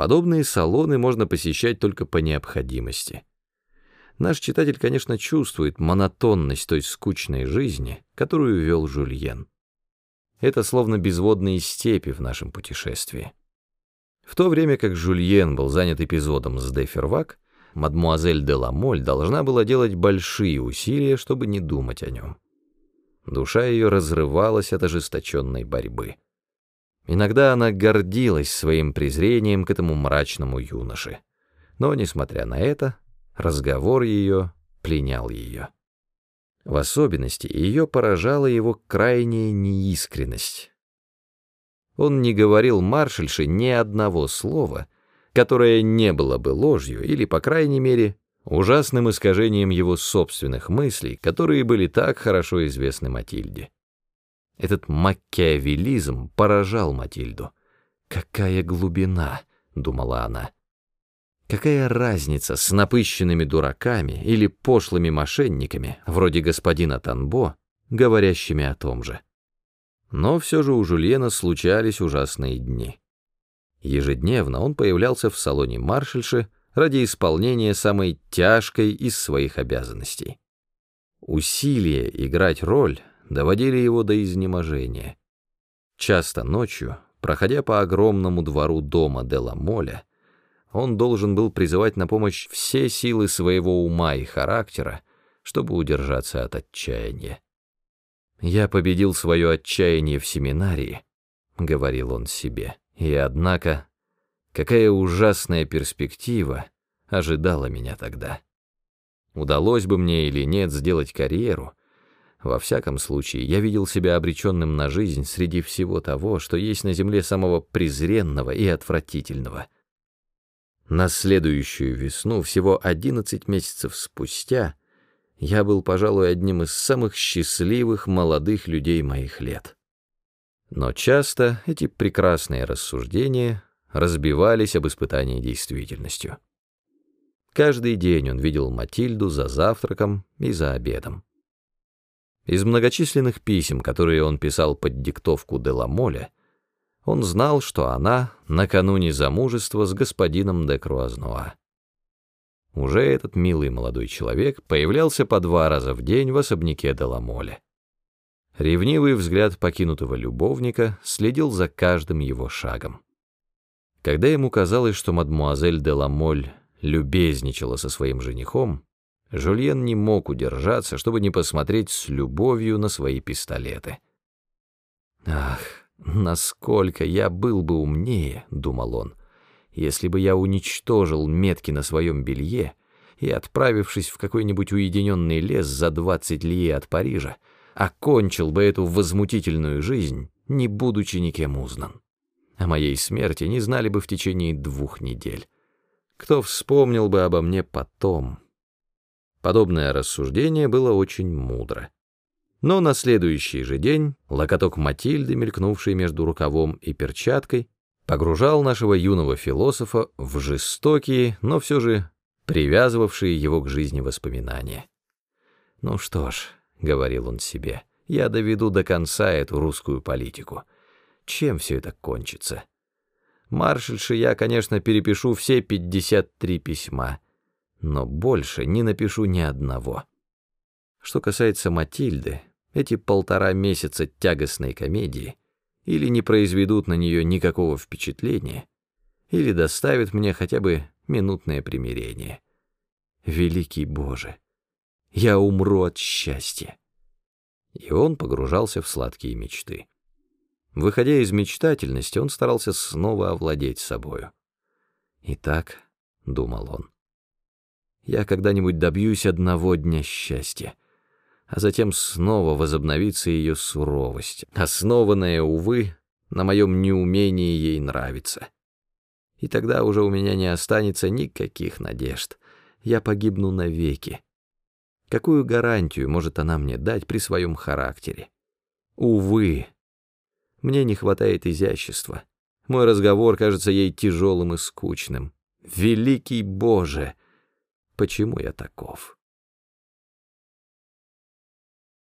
Подобные салоны можно посещать только по необходимости. Наш читатель, конечно, чувствует монотонность той скучной жизни, которую вел Жульен. Это словно безводные степи в нашем путешествии. В то время как Жульен был занят эпизодом с де Фервак, мадмуазель де Ламоль должна была делать большие усилия, чтобы не думать о нем. Душа ее разрывалась от ожесточенной борьбы. Иногда она гордилась своим презрением к этому мрачному юноше. Но, несмотря на это, разговор ее пленял ее. В особенности ее поражала его крайняя неискренность. Он не говорил маршальше ни одного слова, которое не было бы ложью или, по крайней мере, ужасным искажением его собственных мыслей, которые были так хорошо известны Матильде. Этот макиавелизм поражал Матильду. «Какая глубина!» — думала она. Какая разница с напыщенными дураками или пошлыми мошенниками, вроде господина Танбо, говорящими о том же? Но все же у Жульена случались ужасные дни. Ежедневно он появлялся в салоне маршальши ради исполнения самой тяжкой из своих обязанностей. Усилия играть роль доводили его до изнеможения. Часто ночью, проходя по огромному двору дома Дела Моля, он должен был призывать на помощь все силы своего ума и характера, чтобы удержаться от отчаяния. «Я победил свое отчаяние в семинарии», — говорил он себе, — «и однако, какая ужасная перспектива ожидала меня тогда. Удалось бы мне или нет сделать карьеру, во всяком случае, я видел себя обреченным на жизнь среди всего того, что есть на земле самого презренного и отвратительного — на следующую весну, всего 11 месяцев спустя, я был, пожалуй, одним из самых счастливых молодых людей моих лет. Но часто эти прекрасные рассуждения разбивались об испытании действительностью. Каждый день он видел Матильду за завтраком и за обедом. Из многочисленных писем, которые он писал под диктовку Деламоля, он знал, что она накануне замужества с господином де Круазнуа. Уже этот милый молодой человек появлялся по два раза в день в особняке Деламоле. Ревнивый взгляд покинутого любовника следил за каждым его шагом. Когда ему казалось, что мадмуазель де Ламоль любезничала со своим женихом, Жульен не мог удержаться, чтобы не посмотреть с любовью на свои пистолеты. Ах, «Насколько я был бы умнее», — думал он, «если бы я уничтожил метки на своем белье и, отправившись в какой-нибудь уединенный лес за двадцать лье от Парижа, окончил бы эту возмутительную жизнь, не будучи никем узнан. О моей смерти не знали бы в течение двух недель. Кто вспомнил бы обо мне потом?» Подобное рассуждение было очень мудро. Но на следующий же день локоток Матильды, мелькнувший между рукавом и перчаткой, погружал нашего юного философа в жестокие, но все же привязывавшие его к жизни воспоминания. «Ну что ж», — говорил он себе, — «я доведу до конца эту русскую политику. Чем все это кончится? Маршальше я, конечно, перепишу все 53 письма, но больше не напишу ни одного». Что касается Матильды, эти полтора месяца тягостной комедии или не произведут на нее никакого впечатления, или доставят мне хотя бы минутное примирение. Великий Боже, я умру от счастья. И он погружался в сладкие мечты. Выходя из мечтательности, он старался снова овладеть собою. «Итак», — думал он, — «я когда-нибудь добьюсь одного дня счастья» а затем снова возобновится ее суровость, основанная, увы, на моем неумении ей нравиться. И тогда уже у меня не останется никаких надежд. Я погибну навеки. Какую гарантию может она мне дать при своем характере? Увы, мне не хватает изящества. Мой разговор кажется ей тяжелым и скучным. Великий Боже! Почему я таков?